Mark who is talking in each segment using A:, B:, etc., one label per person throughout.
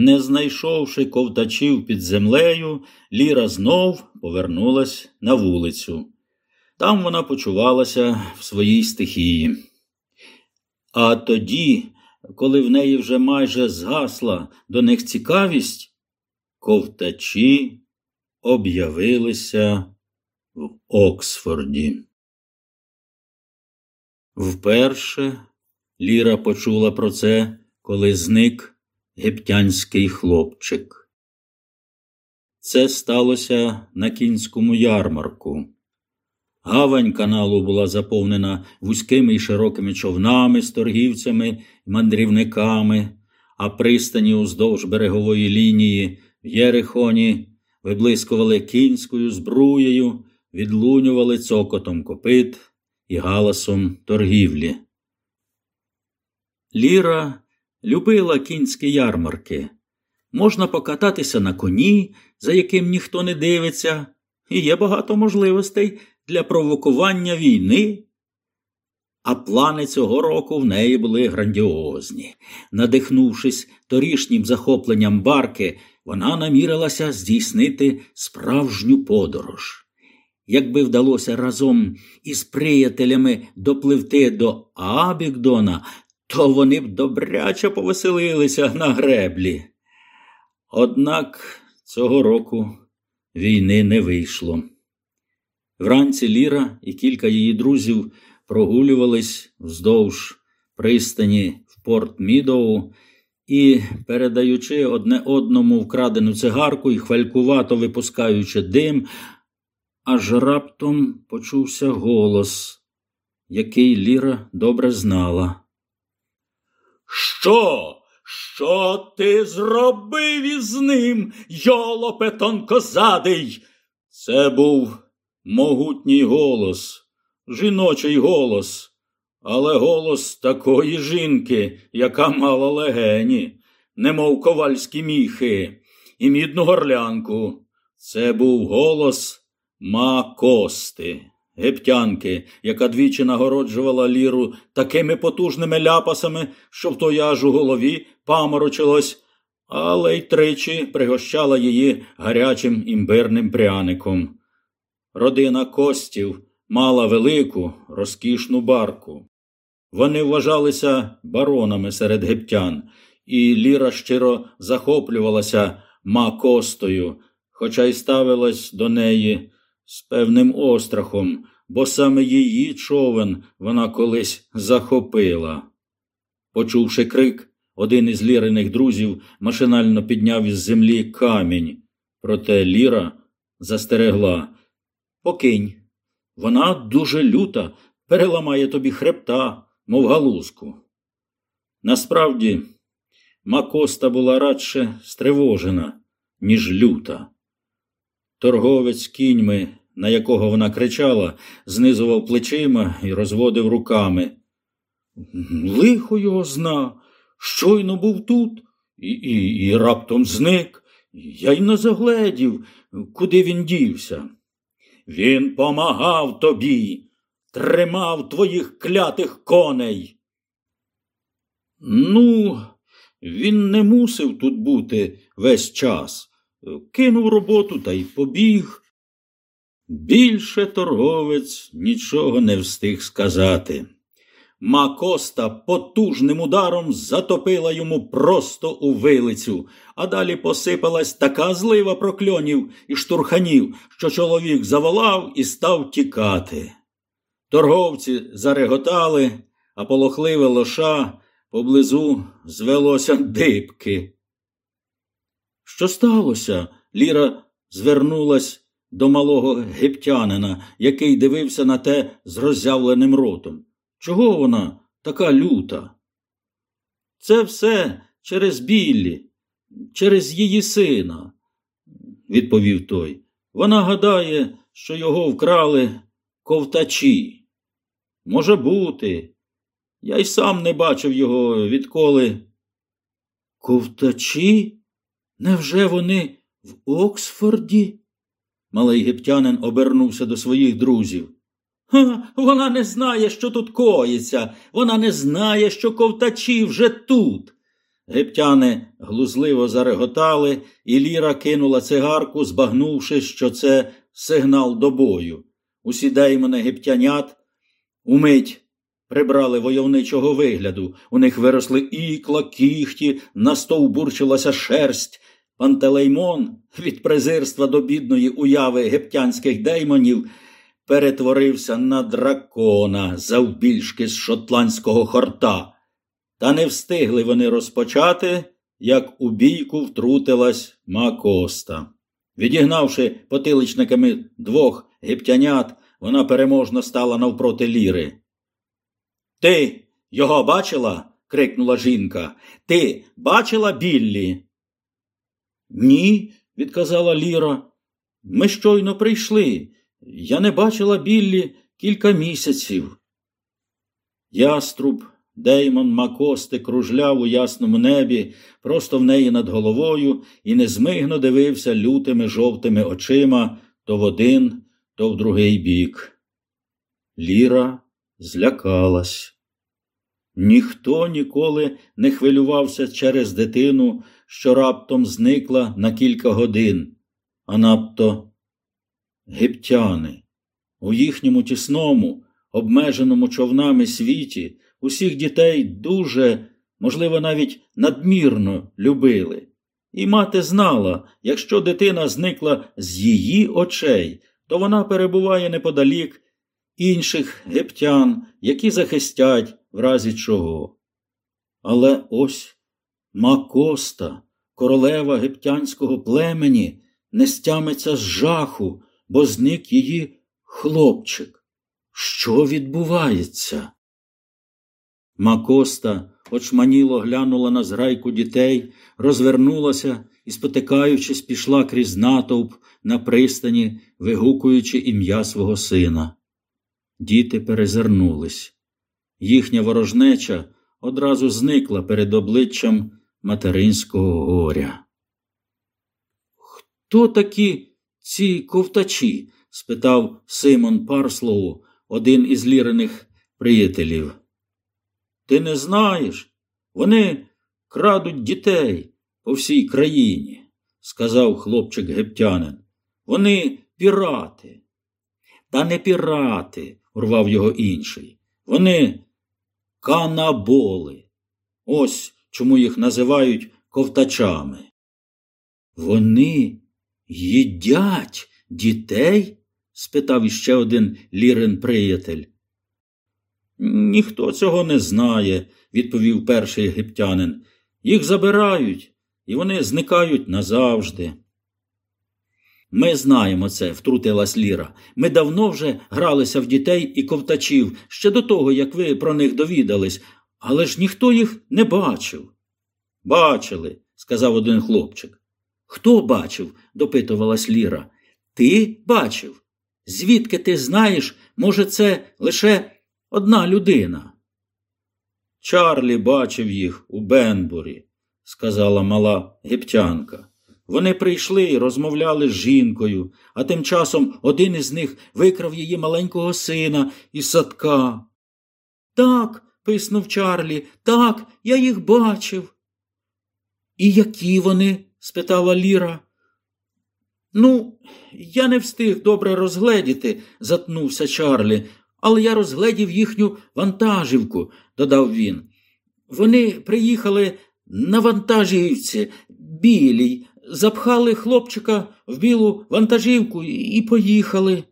A: Не знайшовши ковтачів під землею, Ліра знов повернулась на вулицю. Там вона почувалася в своїй стихії. А тоді, коли в неї вже майже згасла до них цікавість, ковтачі об'явилися в Оксфорді. Вперше Ліра почула про це, коли зник гептянський хлопчик. Це сталося на кінському ярмарку. Гавань каналу була заповнена вузькими і широкими човнами з торгівцями і мандрівниками, а пристані уздовж берегової лінії в Єрихоні виблискували кінською збруєю, відлунювали цокотом копит і галасом торгівлі. Ліра любила кінські ярмарки. Можна покататися на коні, за яким ніхто не дивиться, і є багато можливостей для провокування війни. А плани цього року в неї були грандіозні. Надихнувшись торішнім захопленням барки, вона намірилася здійснити справжню подорож. Якби вдалося разом із приятелями допливти до Абікдона, то вони б добряче повеселилися на греблі. Однак цього року війни не вийшло. Вранці Ліра і кілька її друзів прогулювались вздовж пристані в Порт Мідоу і, передаючи одне одному вкрадену цигарку і хвалькувато випускаючи дим, аж раптом почувся голос, який Ліра добре знала. Що? Що ти зробив із ним, йолопе тонкозадий? Це був могутній голос, жіночий голос, але голос такої жінки, яка мала легені, немов ковальські міхи і мідну горлянку. Це був голос Макости гептянки, яка двічі нагороджувала ліру такими потужними ляпасами, що в той аж у голові паморочилось, але й тричі пригощала її гарячим імбирним пряником. Родина костів мала велику, розкішну барку. Вони вважалися баронами серед гептян, і Ліра щиро захоплювалася Макостою, хоча й ставилась до неї з певним острахом, бо саме її човен вона колись захопила. Почувши крик, один із ліриних друзів машинально підняв із землі камінь, проте Ліра застерегла Покинь, вона дуже люта, переламає тобі хребта, мов галузку. Насправді, Макоста була радше стривожена, ніж люта. Торговець кіньми на якого вона кричала, знизував плечима і розводив руками. Лихо його зна, щойно був тут і, і, і раптом зник. Я й не загледів, куди він дівся. Він помагав тобі, тримав твоїх клятих коней. Ну, він не мусив тут бути весь час. Кинув роботу та й побіг. Більше торговець нічого не встиг сказати. Макоста потужним ударом затопила йому просто у вилицю, а далі посипалась така злива прокльонів і штурханів, що чоловік заволав і став тікати. Торговці зареготали, а полохливе лоша поблизу звелося дибки. Що сталося? Ліра звернулась до малого гептянина, який дивився на те з роззявленим ротом. Чого вона така люта? Це все через Біллі, через її сина, відповів той. Вона гадає, що його вкрали ковтачі. Може бути. Я й сам не бачив його відколи. Ковтачі? Невже вони в Оксфорді? Малий єгиптянин обернувся до своїх друзів. Ха, Вона не знає, що тут коїться, вона не знає, що ковтачі вже тут. Гептяни глузливо зареготали, і Ліра кинула цигарку, збагнувши, що це сигнал до бою. Усі деймони гептянят умить прибрали войовничого вигляду. У них виросли ікла, кіхті, настовбурчилася шерсть. Пантелеймон від презирства до бідної уяви гептянських деймонів перетворився на дракона завбільшки з шотландського хорта. Та не встигли вони розпочати, як у бійку втрутилась Макоста. Відігнавши потиличниками двох гептянят, вона переможно стала навпроти ліри. Ти його бачила? крикнула жінка. Ти бачила Біллі? Ні, відказала Ліра. Ми щойно прийшли. Я не бачила Біллі кілька місяців. Яструб, Деймон Макости кружляв у ясному небі, просто в неї над головою, і незмигно дивився лютими жовтими очима то в один, то в другий бік. Ліра злякалась. Ніхто ніколи не хвилювався через дитину, що раптом зникла на кілька годин, а надто гептяни. У їхньому тісному, обмеженому човнами світі усіх дітей дуже, можливо, навіть надмірно любили. І мати знала, якщо дитина зникла з її очей, то вона перебуває неподалік інших гептян, які захистять в разі чого. Але ось Макоста, королева гептянського племені, не стямиться з жаху, бо зник її хлопчик. Що відбувається? Макоста очманіло глянула на зграйку дітей, розвернулася і, спотикаючись, пішла крізь натовп на пристані, вигукуючи ім'я свого сина. Діти перезирнулись. Їхня ворожнеча одразу зникла перед обличчям материнського горя. Хто такі ці ковтачі? спитав Симон Парслоу, один із лірених приятелів. Ти не знаєш? Вони крадуть дітей по всій країні, сказав хлопчик гептянин. Вони пірати. Та не пірати, урвав його інший. Вони канаболи. Ось чому їх називають ковтачами. Вони їдять дітей? спитав іще один лірин приятель. Ніхто цього не знає, відповів перший єгиптянин. Їх забирають, і вони зникають назавжди. Ми знаємо це, втрутилась Ліра. Ми давно вже гралися в дітей і ковтачів ще до того, як ви про них довідались, але ж ніхто їх не бачив. Бачили, сказав один хлопчик. Хто бачив? допитувалась Ліра. Ти бачив? Звідки ти знаєш, може, це лише одна людина? Чарлі бачив їх у Бенбурі, сказала мала гептянка. Вони прийшли і розмовляли з жінкою, а тим часом один із них викрав її маленького сина із садка. Так, писнув Чарлі, так, я їх бачив. І які вони? спитала Ліра. Ну, я не встиг добре розгледіти, затнувся Чарлі, але я розгледів їхню вантажівку, додав він. Вони приїхали на вантажівці білій, запхали хлопчика в білу вантажівку і поїхали.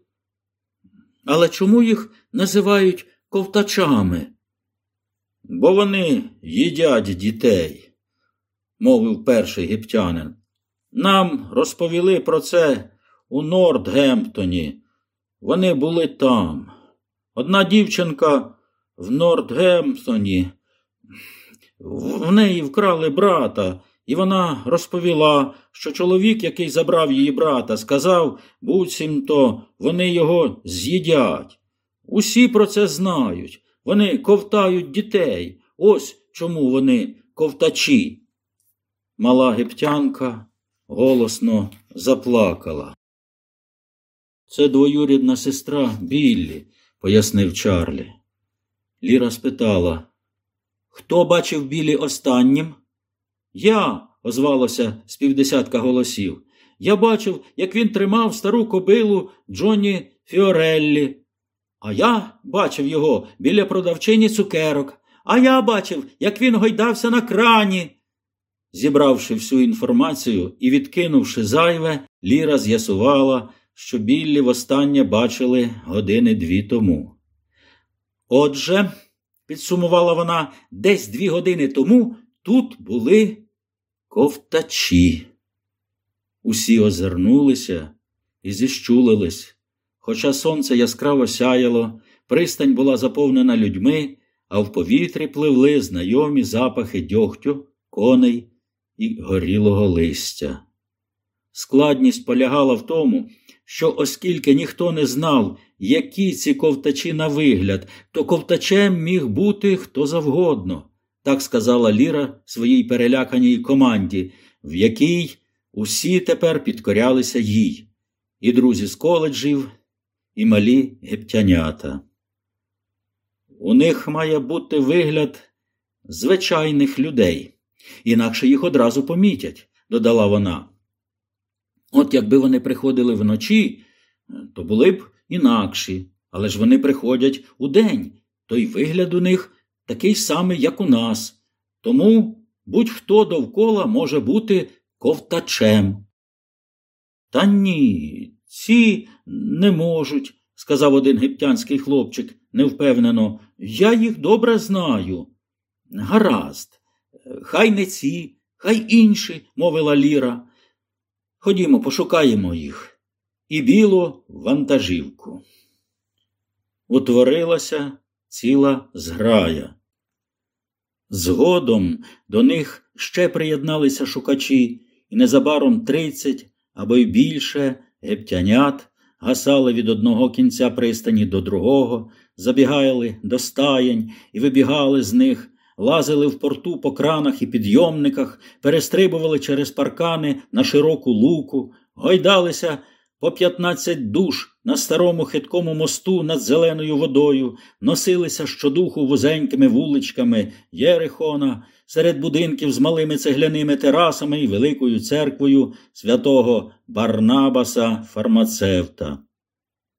A: Але чому їх називають ковтачами? Бо вони їдять дітей, мовив перший гіптянин. Нам розповіли про це у Нордгемптоні. Вони були там. Одна дівчинка в Нордгемптоні. В неї вкрали брата, і вона розповіла, що чоловік, який забрав її брата, сказав, буцімто вони його з'їдять. Усі про це знають. Вони ковтають дітей. Ось чому вони ковтачі. Мала гептянка голосно заплакала. Це двоюрідна сестра Біллі, пояснив Чарлі. Ліра спитала, хто бачив Біллі останнім? Я, озвалося з півдесятка голосів. Я бачив, як він тримав стару кобилу Джонні Фіореллі. А я бачив його біля продавчині цукерок, а я бачив, як він гойдався на крані. Зібравши всю інформацію і відкинувши зайве, Ліра з'ясувала, що Біллі востаннє бачили години дві тому. Отже, підсумувала вона, десь дві години тому тут були ковтачі. Усі озирнулися і зіщулились. Хоча сонце яскраво сяяло, пристань була заповнена людьми, а в повітрі пливли знайомі запахи дьогтю, коней і горілого листя. Складність полягала в тому, що оскільки ніхто не знав, які ці ковтачі на вигляд, то ковтачем міг бути хто завгодно, так сказала Ліра своїй переляканій команді, в якій усі тепер підкорялися їй, і друзі з коледжів, і малі гептянята. У них має бути вигляд звичайних людей, інакше їх одразу помітять, додала вона. От якби вони приходили вночі, то були б інакші, але ж вони приходять у день, то й вигляд у них такий самий, як у нас. Тому будь-хто довкола може бути ковтачем. Та ні, ці не можуть, сказав один гиптянський хлопчик невпевнено. Я їх добре знаю. Гаразд, хай не ці, хай інші, мовила Ліра. Ходімо, пошукаємо їх. І білу вантажівку. Утворилася ціла зграя. Згодом до них ще приєдналися шукачі, і незабаром тридцять або й більше гептянят гасали від одного кінця пристані до другого, забігали до стаєнь і вибігали з них, лазили в порту по кранах і підйомниках, перестрибували через паркани на широку луку, гойдалися по п'ятнадцять душ на старому хиткому мосту над зеленою водою, носилися щодуху вузенькими вуличками Єрихона, серед будинків з малими цегляними терасами і великою церквою святого Барнабаса фармацевта.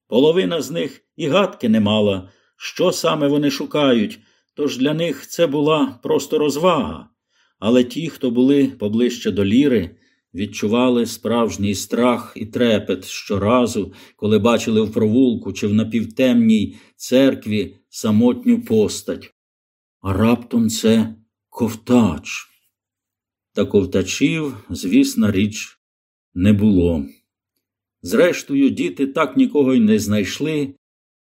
A: Половина з них і гадки не мала, що саме вони шукають, тож для них це була просто розвага. Але ті, хто були поближче до ліри, відчували справжній страх і трепет щоразу, коли бачили в провулку чи в напівтемній церкві самотню постать. А раптом це ковтач. Та ковтачів, звісна річ, не було. Зрештою, діти так нікого й не знайшли,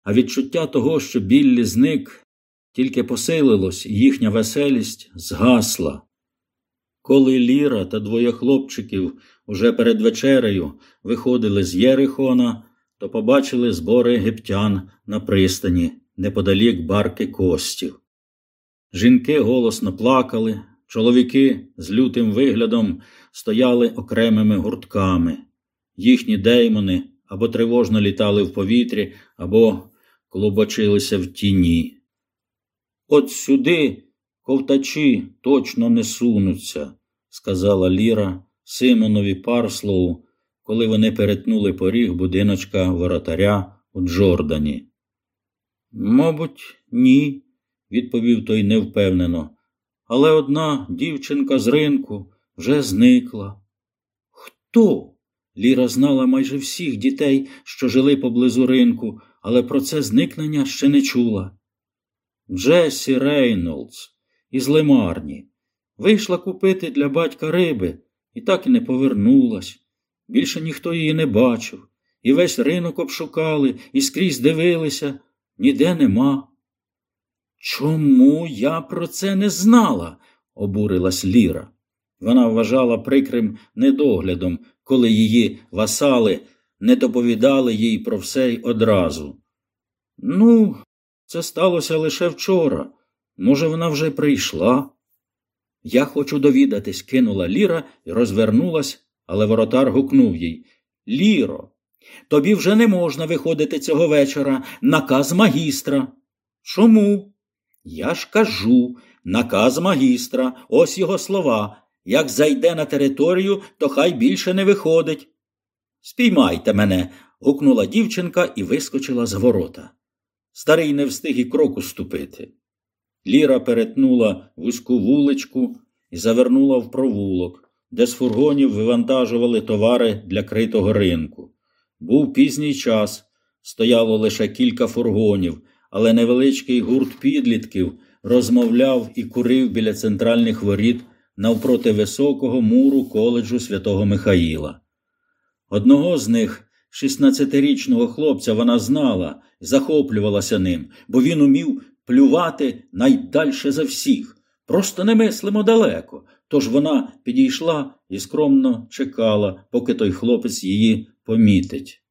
A: а відчуття того, що Біллі зник, тільки посилилось, і їхня веселість згасла. Коли Ліра та двоє хлопчиків уже перед вечерею виходили з Єрихона, то побачили збори єгиптян на пристані неподалік барки костів. Жінки голосно плакали, чоловіки з лютим виглядом стояли окремими гуртками. Їхні деймони або тривожно літали в повітрі, або клубочилися в тіні. От сюди ковтачі точно не сунуться, сказала Ліра Симонові Парслоу, коли вони перетнули поріг будиночка воротаря у Джордані. Мабуть, ні, відповів той невпевнено. Але одна дівчинка з ринку вже зникла. Хто? Ліра знала майже всіх дітей, що жили поблизу ринку, але про це зникнення ще не чула. Джесі Рейнолдс із лимарні. Вийшла купити для батька риби і так і не повернулась. Більше ніхто її не бачив, і весь ринок обшукали, і скрізь дивилися, ніде нема. Чому я про це не знала? обурилась Ліра. Вона вважала прикрим недоглядом, коли її васали не доповідали їй про все й одразу. Ну, це сталося лише вчора. Може, вона вже прийшла? Я хочу довідатись, кинула Ліра і розвернулась, але воротар гукнув їй Ліро, тобі вже не можна виходити цього вечора. Наказ магістра. Чому? Я ж кажу, наказ магістра, ось його слова. Як зайде на територію, то хай більше не виходить. Спіймайте мене. гукнула дівчинка і вискочила з ворота. Старий не встиг і кроку ступити. Ліра перетнула вузьку вуличку і завернула в провулок, де з фургонів вивантажували товари для критого ринку. Був пізній час, стояло лише кілька фургонів, але невеличкий гурт підлітків розмовляв і курив біля центральних воріт навпроти високого муру коледжу святого Михаїла. Одного з них, 16-річного хлопця, вона знала захоплювалася ним, бо він умів плювати найдальше за всіх. Просто не мислимо далеко. Тож вона підійшла і скромно чекала, поки той хлопець її помітить.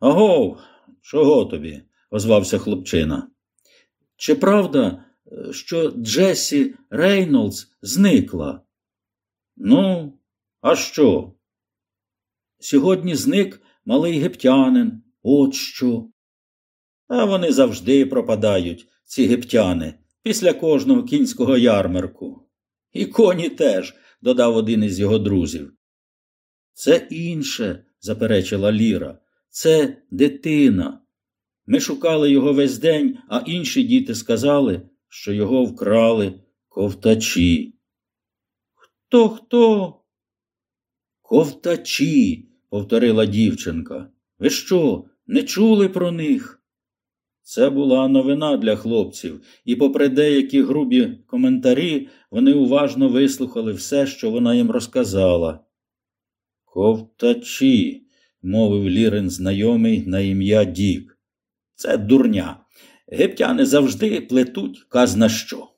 A: Агов, чого тобі? Озвався хлопчина. Чи правда, що Джесі Рейнолдс зникла? Ну, а що? Сьогодні зник малий гептянин. От що. А вони завжди пропадають, ці гептяни, після кожного кінського ярмарку. І коні теж, додав один із його друзів. Це інше, заперечила Ліра, це дитина. Ми шукали його весь день, а інші діти сказали, що його вкрали ковтачі. Хто хто? Ковтачі, повторила дівчинка. Ви що, не чули про них? Це була новина для хлопців, і, попри деякі грубі коментарі, вони уважно вислухали все, що вона їм розказала. Ковтачі, мовив Лірин знайомий на ім'я Дік. Це дурня. Гептяни завжди плетуть казна що.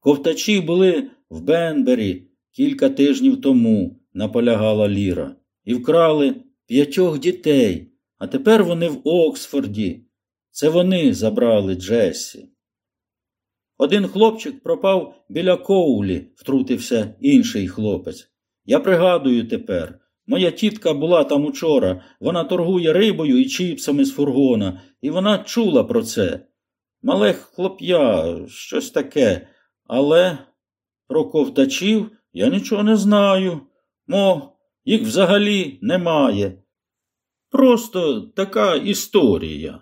A: Ковтачі були в Бенбері кілька тижнів тому, наполягала Ліра, і вкрали п'ятьох дітей, а тепер вони в Оксфорді. Це вони забрали Джесі. Один хлопчик пропав біля коулі, втрутився інший хлопець. Я пригадую тепер. Моя тітка була там учора, вона торгує рибою і чіпсами з фургона, і вона чула про це. Мале хлоп'я, щось таке, але про ковтачів я нічого не знаю. Мо, їх взагалі немає. Просто така історія.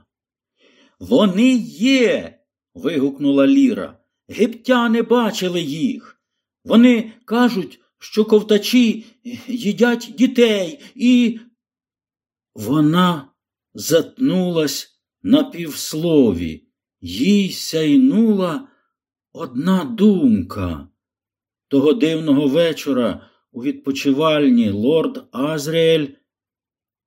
A: Вони є. вигукнула Ліра. Гептяни бачили їх. Вони кажуть, що ковтачі їдять дітей і. Вона затнулась на півслові, їй сяйнула одна думка. Того дивного вечора у відпочивальні лорд Азріель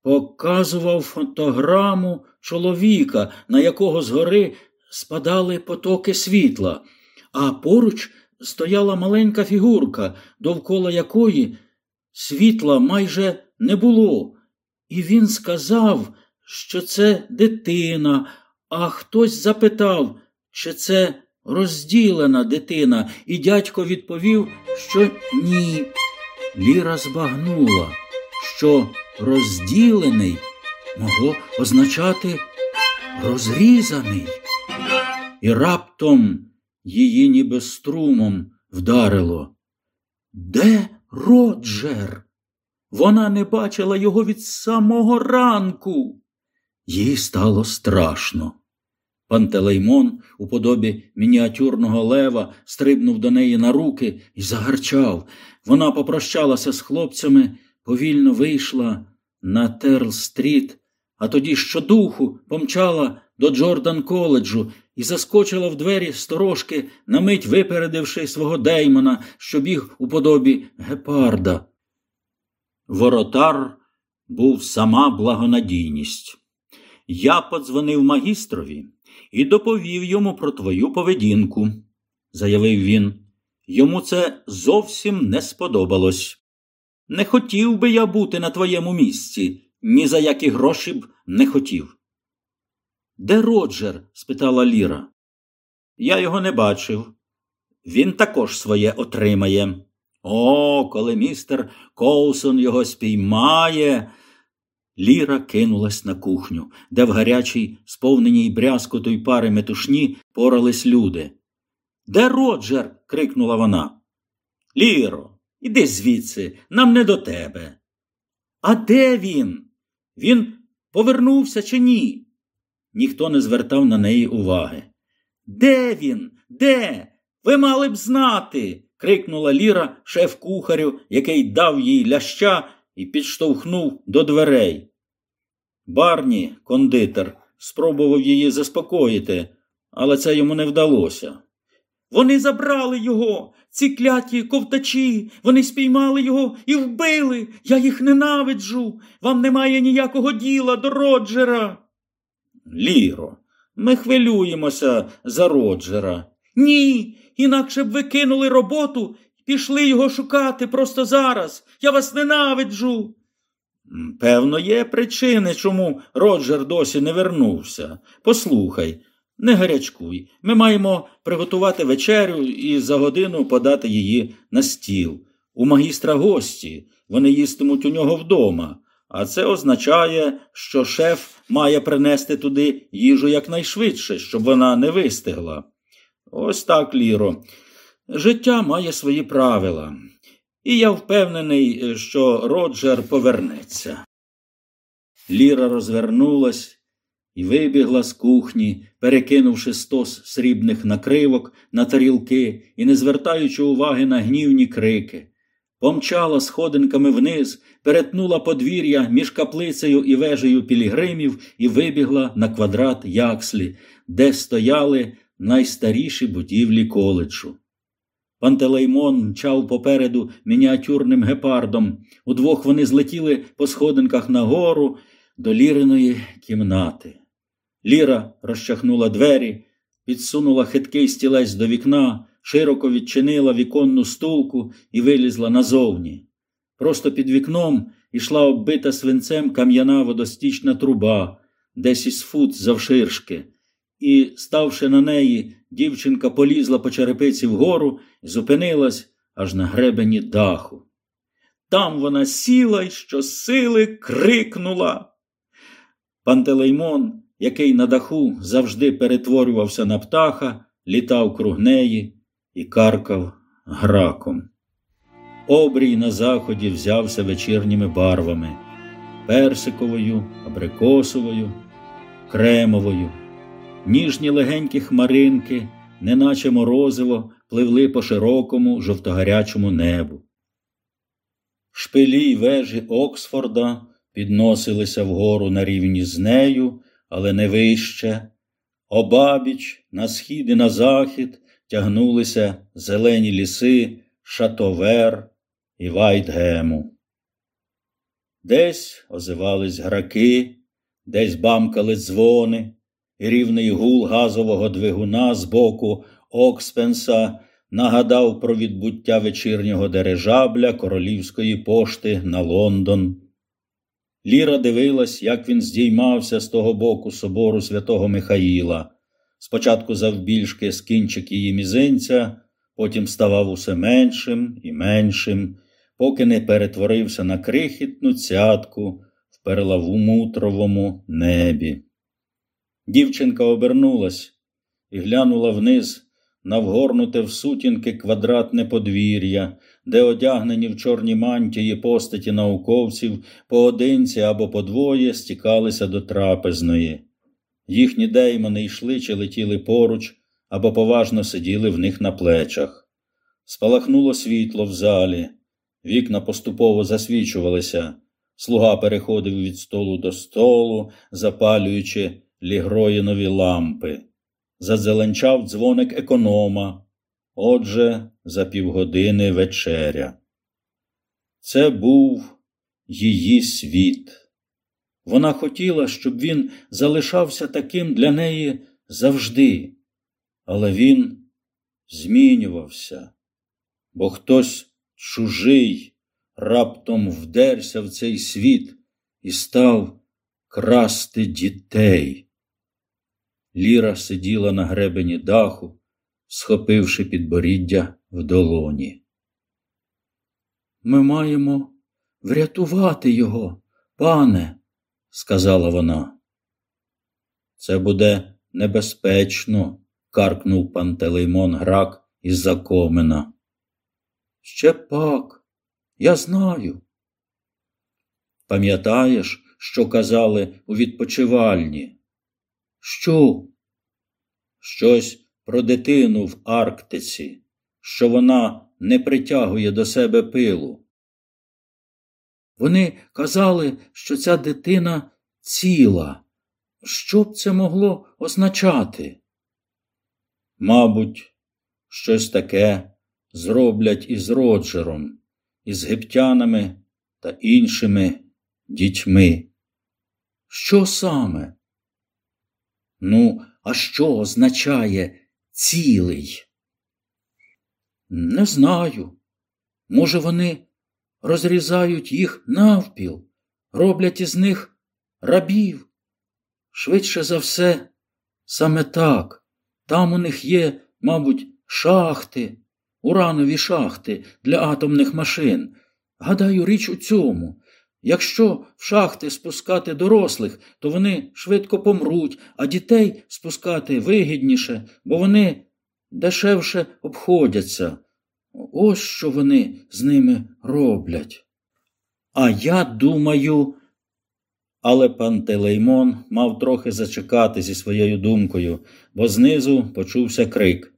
A: показував фотограму чоловіка, на якого згори спадали потоки світла, а поруч стояла маленька фігурка, довкола якої світла майже не було. І він сказав, що це дитина, а хтось запитав, чи це розділена дитина, і дядько відповів, що ні. Ліра збагнула, що розділений могло означати розрізаний. І раптом її ніби струмом вдарило. Де Роджер? Вона не бачила його від самого ранку. Їй стало страшно. Пантелеймон у подобі мініатюрного лева стрибнув до неї на руки і загарчав. Вона попрощалася з хлопцями, повільно вийшла на Терл-стріт, а тоді щодуху помчала до Джордан коледжу і заскочила в двері сторожки, на мить випередивши свого Деймона, що біг у подобі гепарда. Воротар був сама благонадійність. Я подзвонив магістрові і доповів йому про твою поведінку, заявив він. Йому це зовсім не сподобалось. Не хотів би я бути на твоєму місці, ні за які гроші б не хотів. Де Роджер? спитала Ліра. Я його не бачив. Він також своє отримає. О, коли містер Коусон його спіймає. Ліра кинулась на кухню, де в гарячій, сповненій брязкоту пари метушні порались люди. Де Роджер? крикнула вона. Ліро, іди звідси, нам не до тебе. А де він? Він повернувся чи ні? Ніхто не звертав на неї уваги. Де він? Де? Ви мали б знати. крикнула Ліра шеф кухарю, який дав їй ляща і підштовхнув до дверей. Барні, кондитер, спробував її заспокоїти, але це йому не вдалося. Вони забрали його, ці кляті ковтачі, вони спіймали його і вбили. Я їх ненавиджу. Вам немає ніякого діла до Роджера. Ліро, ми хвилюємося за Роджера. Ні, інакше б ви кинули роботу і пішли його шукати просто зараз. Я вас ненавиджу. Певно, є причини, чому Роджер досі не вернувся. Послухай, не гарячкуй. Ми маємо приготувати вечерю і за годину подати її на стіл. У магістра гості вони їстимуть у нього вдома, а це означає, що шеф має принести туди їжу якнайшвидше, щоб вона не вистигла. Ось так, Ліро. Життя має свої правила, і я впевнений, що Роджер повернеться. Ліра розвернулась і вибігла з кухні, перекинувши стос срібних накривок на тарілки і не звертаючи уваги на гнівні крики. Помчала сходинками вниз, перетнула подвір'я між каплицею і вежею пілігримів і вибігла на квадрат Якслі, де стояли найстаріші будівлі коледжу. Пантелеймон мчав попереду мініатюрним гепардом. Удвох вони злетіли по сходинках нагору до ліриної кімнати. Ліра розчахнула двері, підсунула хиткий стілець до вікна, широко відчинила віконну стулку і вилізла назовні. Просто під вікном ішла оббита свинцем кам'яна водостічна труба, десь із фут завширшки, і, ставши на неї, дівчинка полізла по черепиці вгору і зупинилась аж на гребені даху. Там вона сіла й щосили крикнула. Пантелеймон який на даху завжди перетворювався на птаха, літав круг неї і каркав граком. Обрій на заході взявся вечірніми барвами персиковою, абрикосовою, кремовою. Ніжні легенькі хмаринки, неначе морозиво, пливли по широкому, жовтогарячому небу. Шпилі й вежі Оксфорда підносилися вгору на рівні з нею, але не вище. Обабіч, на схід і на захід тягнулися зелені ліси, шатовер і Вайтгему. Десь озивались граки, десь бамкали дзвони, і рівний гул газового двигуна з боку Окспенса нагадав про відбуття вечірнього дирижабля королівської пошти на Лондон. Ліра дивилась, як він здіймався з того боку собору святого Михаїла. Спочатку завбільшки з кінчик її мізинця, потім ставав усе меншим і меншим, поки не перетворився на крихітну цятку в перлавумутровому небі. Дівчинка обернулась і глянула вниз на вгорнуте в сутінки квадратне подвір'я, де одягнені в чорні мантії постаті науковців поодинці або подвоє стікалися до трапезної. Їхні деймони йшли чи летіли поруч або поважно сиділи в них на плечах. Спалахнуло світло в залі, вікна поступово засвічувалися, слуга переходив від столу до столу, запалюючи лігроїнові лампи. Зазеленчав дзвоник економа, Отже, за півгодини вечеря. Це був її світ. Вона хотіла, щоб він залишався таким для неї завжди, але він змінювався, бо хтось чужий раптом вдерся в цей світ і став красти дітей. Ліра сиділа на гребені даху схопивши підборіддя в долоні. Ми маємо врятувати його, пане, сказала вона. Це буде небезпечно, каркнув пантелеймон грак із за комина. Ще пак, я знаю. Пам'ятаєш, що казали у відпочивальні? Що? Щось про дитину в Арктиці, що вона не притягує до себе пилу. Вони казали, що ця дитина ціла. Що б це могло означати? Мабуть, щось таке зроблять із Роджером, із гептянами та іншими дітьми. Що саме? Ну, а що означає цілий? Не знаю. Може, вони розрізають їх навпіл, роблять із них рабів. Швидше за все, саме так. Там у них є, мабуть, шахти, уранові шахти для атомних машин. Гадаю, річ у цьому. Якщо в шахти спускати дорослих, то вони швидко помруть, а дітей спускати вигідніше, бо вони дешевше обходяться. Ось що вони з ними роблять. А я думаю, але пан Телеймон мав трохи зачекати зі своєю думкою, бо знизу почувся крик.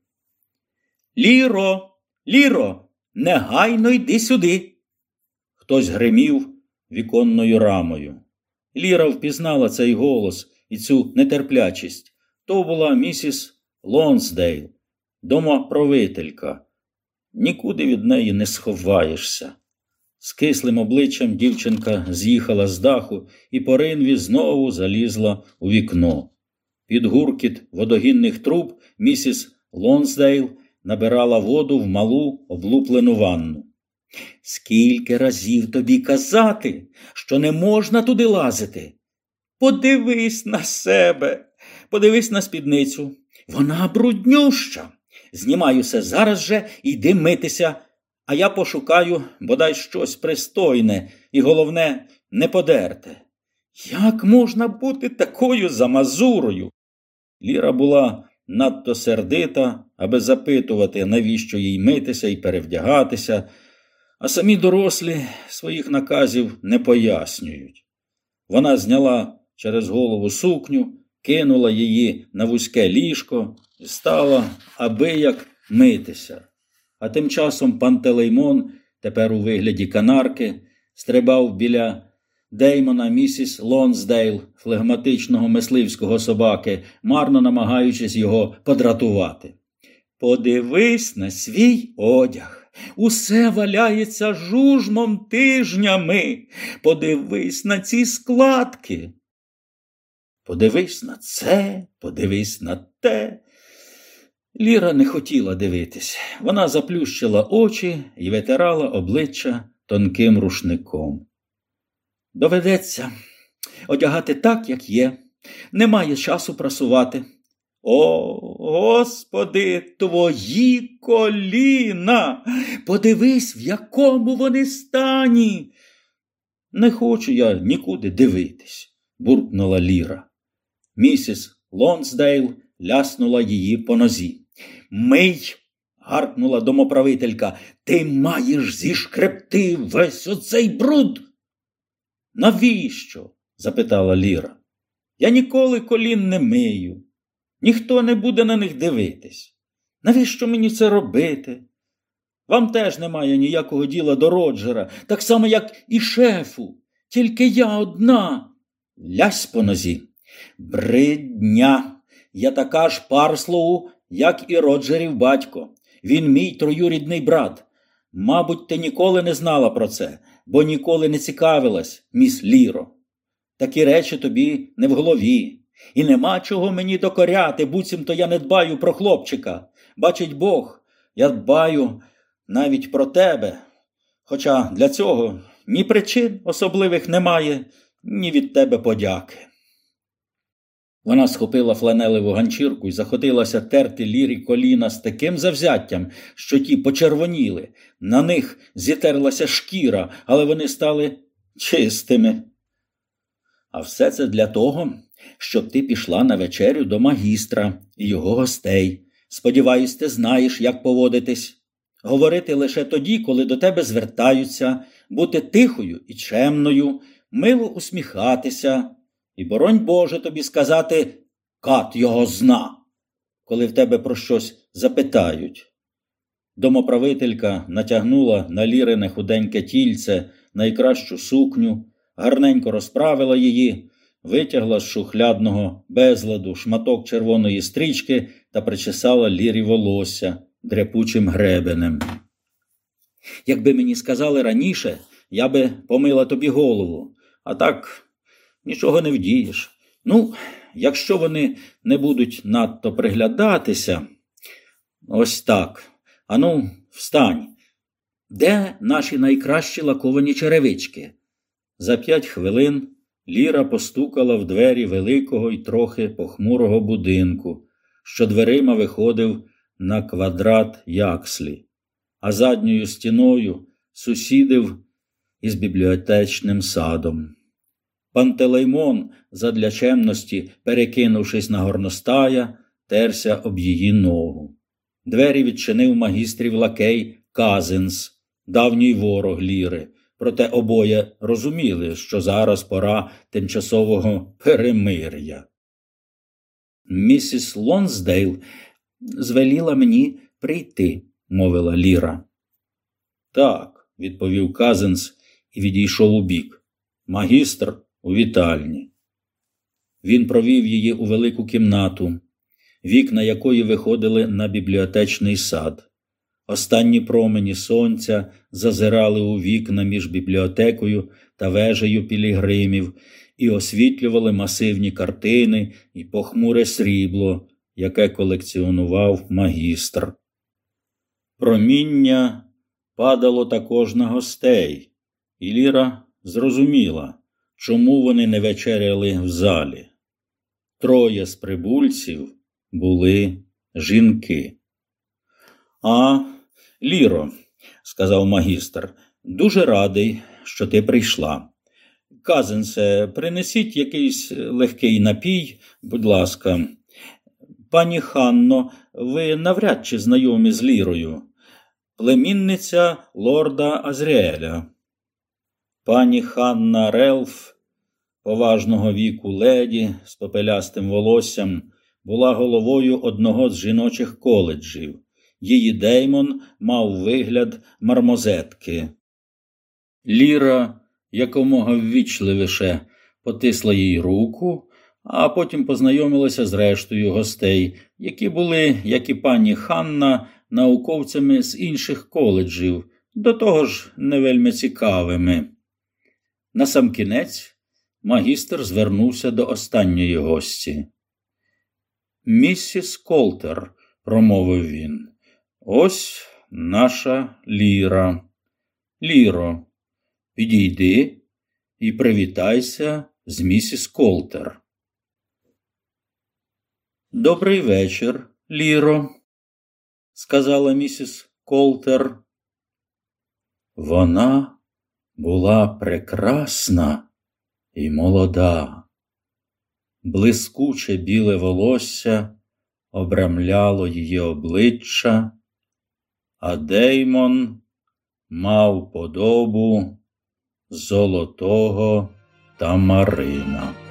A: Ліро, Ліро, негайно йди сюди. Хтось гримів віконною рамою. Ліра впізнала цей голос і цю нетерплячість. То була місіс Лонсдейл, домоправителька. Нікуди від неї не сховаєшся. З кислим обличчям дівчинка з'їхала з даху і по ринві знову залізла у вікно. Під гуркіт водогінних труб місіс Лонсдейл набирала воду в малу облуплену ванну. Скільки разів тобі казати, що не можна туди лазити? Подивись на себе, подивись на спідницю. Вона бруднюща. Знімаюся зараз же йди митися, а я пошукаю бодай щось пристойне і, головне, не подерте. Як можна бути такою замазурою? Ліра була надто сердита, аби запитувати, навіщо їй митися і перевдягатися а самі дорослі своїх наказів не пояснюють. Вона зняла через голову сукню, кинула її на вузьке ліжко і аби як митися. А тим часом Пантелеймон, тепер у вигляді канарки, стрибав біля Деймона місіс Лонсдейл, флегматичного мисливського собаки, марно намагаючись його подратувати. Подивись на свій одяг. Усе валяється жужмом тижнями. Подивись на ці складки. Подивись на це, подивись на те. Ліра не хотіла дивитись. Вона заплющила очі і витирала обличчя тонким рушником. Доведеться одягати так, як є. Немає часу прасувати. О, Господи, твої коліна. Подивись, в якому вони стані. Не хочу я нікуди дивитись, буркнула Ліра. Місіс Лонсдейл ляснула її по нозі. Мий, гаркнула домоправителька, ти маєш зішкребти весь оцей бруд. Навіщо? запитала Ліра. Я ніколи колін не мию. Ніхто не буде на них дивитись. Навіщо мені це робити? Вам теж немає ніякого діла до Роджера, так само, як і шефу. Тільки я одна. Лясь по нозі. Бридня. Я така ж Парслоу, як і Роджерів батько. Він мій троюрідний брат. Мабуть, ти ніколи не знала про це, бо ніколи не цікавилась, міс Ліро. Такі речі тобі не в голові. І нема чого мені докоряти, буцімто я не дбаю про хлопчика. Бачить Бог, я дбаю навіть про тебе. Хоча для цього ні причин особливих немає, ні від тебе подяки. Вона схопила фланелеву ганчірку і заходилася терти лірі коліна з таким завзяттям, що ті почервоніли. На них зітерлася шкіра, але вони стали чистими. А все це для того, щоб ти пішла на вечерю до магістра і його гостей. Сподіваюсь, ти знаєш, як поводитись. говорити лише тоді, коли до тебе звертаються, бути тихою і чемною, мило усміхатися, і, боронь Боже, тобі сказати кат його зна, коли в тебе про щось запитають. Домоправителька натягнула на лірине худеньке тільце найкращу сукню, гарненько розправила її, витягла з шухлядного безладу шматок червоної стрічки та причесала лірі волосся дряпучим гребенем. Якби мені сказали раніше, я би помила тобі голову, а так нічого не вдієш. Ну, якщо вони не будуть надто приглядатися, ось так. Ану, встань. Де наші найкращі лаковані черевички? За п'ять хвилин Ліра постукала в двері великого і трохи похмурого будинку, що дверима виходив на квадрат якслі, а задньою стіною сусідив із бібліотечним садом. Пантелеймон, задля чемності, перекинувшись на горностая, терся об її ногу. Двері відчинив магістрів лакей Казинс, давній ворог Ліри. Проте обоє розуміли, що зараз пора тимчасового перемир'я. Місіс Лонсдейл звеліла мені прийти, мовила Ліра. Так, відповів Казенс і відійшов у бік. Магістр у вітальні. Він провів її у велику кімнату, вікна якої виходили на бібліотечний сад. Останні промені сонця зазирали у вікна між бібліотекою та вежею пілігримів і освітлювали масивні картини і похмуре срібло, яке колекціонував магістр. Проміння падало також на гостей, і Ліра зрозуміла, чому вони не вечеряли в залі. Троє з прибульців були жінки. А, Ліро, сказав магістр, дуже радий, що ти прийшла. Казенсе, принесіть якийсь легкий напій, будь ласка. Пані Ханно, ви навряд чи знайомі з Лірою, племінниця лорда Азріеля. Пані Ханна Релф, поважного віку леді з попелястим волоссям, була головою одного з жіночих коледжів. Її Деймон мав вигляд мармозетки. Ліра якомога ввічливіше потисла їй руку, а потім познайомилася з рештою гостей, які були, як і пані Ханна, науковцями з інших коледжів, до того ж не вельми цікавими. Насамкінець магістр звернувся до останньої гості. Місіс Колтер, промовив він, ось наша Ліра. Ліро, підійди і привітайся з місіс Колтер. Добрий вечір, Ліро, сказала місіс Колтер. Вона була прекрасна і молода. Блискуче біле волосся обрамляло її обличчя, а Деймон мав подобу золотого тамарина.